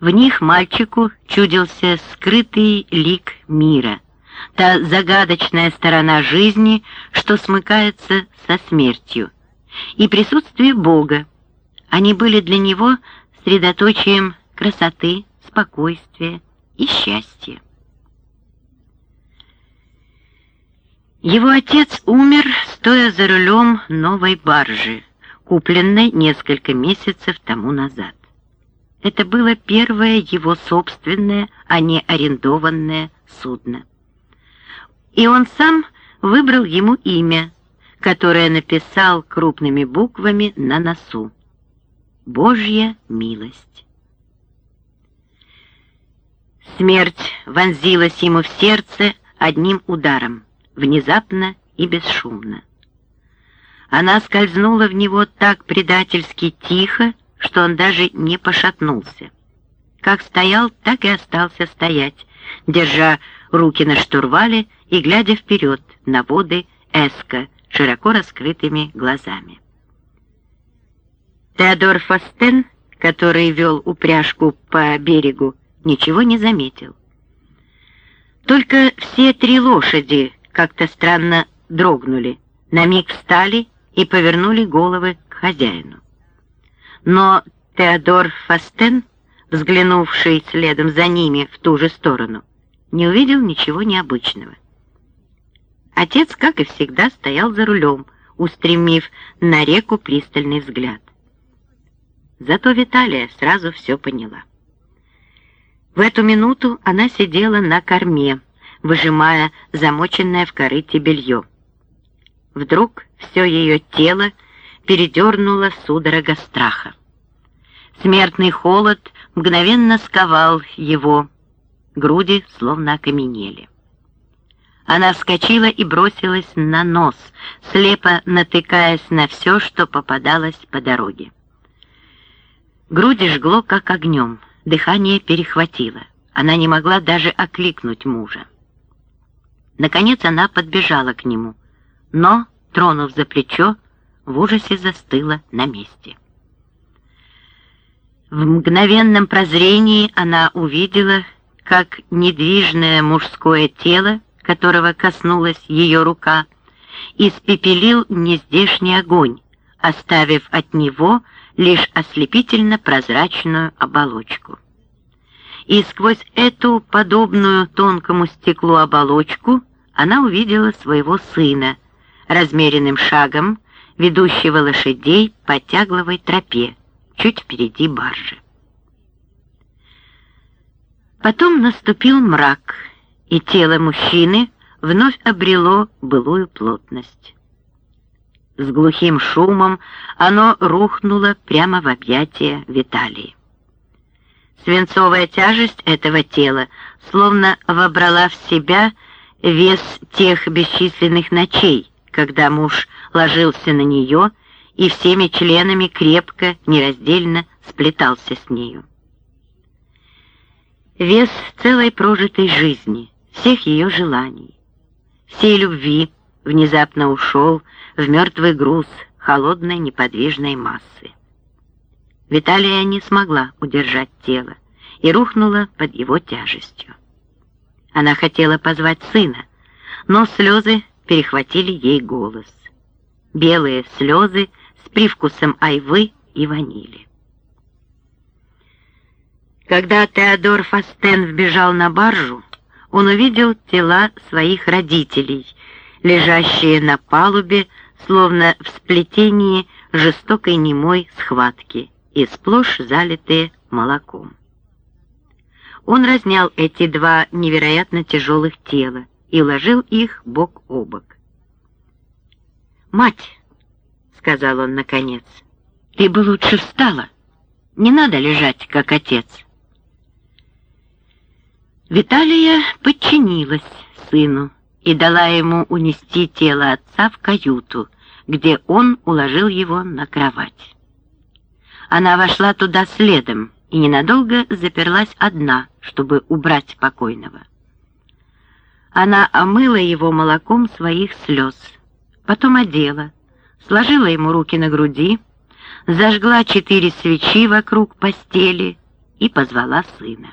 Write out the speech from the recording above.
В них мальчику чудился скрытый лик мира, та загадочная сторона жизни, что смыкается со смертью, и присутствие Бога. Они были для него средоточием красоты, спокойствия и счастья. Его отец умер, стоя за рулем новой баржи, купленной несколько месяцев тому назад. Это было первое его собственное, а не арендованное судно. И он сам выбрал ему имя, которое написал крупными буквами на носу. Божья милость. Смерть вонзилась ему в сердце одним ударом, внезапно и бесшумно. Она скользнула в него так предательски тихо, что он даже не пошатнулся. Как стоял, так и остался стоять, держа руки на штурвале и глядя вперед на воды Эска широко раскрытыми глазами. Теодор Фастен, который вел упряжку по берегу, ничего не заметил. Только все три лошади как-то странно дрогнули, на миг встали и повернули головы к хозяину. Но Теодор Фастен, взглянувший следом за ними в ту же сторону, не увидел ничего необычного. Отец, как и всегда, стоял за рулем, устремив на реку пристальный взгляд. Зато Виталия сразу все поняла. В эту минуту она сидела на корме, выжимая замоченное в корыте белье. Вдруг все ее тело передернуло судорога страха. Смертный холод мгновенно сковал его, груди словно окаменели. Она вскочила и бросилась на нос, слепо натыкаясь на все, что попадалось по дороге. Груди жгло, как огнем, дыхание перехватило. Она не могла даже окликнуть мужа. Наконец она подбежала к нему, но, тронув за плечо, в ужасе застыла на месте. В мгновенном прозрении она увидела, как недвижное мужское тело, которого коснулась ее рука, испепелил нездешний огонь, оставив от него лишь ослепительно прозрачную оболочку. И сквозь эту подобную тонкому стеклу оболочку она увидела своего сына, размеренным шагом, ведущего лошадей по тягловой тропе, чуть впереди баржи. Потом наступил мрак, и тело мужчины вновь обрело былую плотность. С глухим шумом оно рухнуло прямо в объятия Виталии. Свинцовая тяжесть этого тела словно вобрала в себя вес тех бесчисленных ночей, когда муж ложился на нее и всеми членами крепко, нераздельно сплетался с нею. Вес целой прожитой жизни, всех ее желаний, всей любви внезапно ушел в мертвый груз холодной неподвижной массы. Виталия не смогла удержать тело и рухнула под его тяжестью. Она хотела позвать сына, но слезы перехватили ей голос. Белые слезы с привкусом айвы и ванили. Когда Теодор Фастен вбежал на баржу, он увидел тела своих родителей, лежащие на палубе, словно в сплетении жестокой немой схватки и сплошь залитые молоком. Он разнял эти два невероятно тяжелых тела и уложил их бок о бок. «Мать!» — сказал он наконец. «Ты бы лучше встала. Не надо лежать, как отец». Виталия подчинилась сыну и дала ему унести тело отца в каюту, где он уложил его на кровать. Она вошла туда следом и ненадолго заперлась одна, чтобы убрать покойного. Она омыла его молоком своих слез, потом одела, сложила ему руки на груди, зажгла четыре свечи вокруг постели и позвала сына.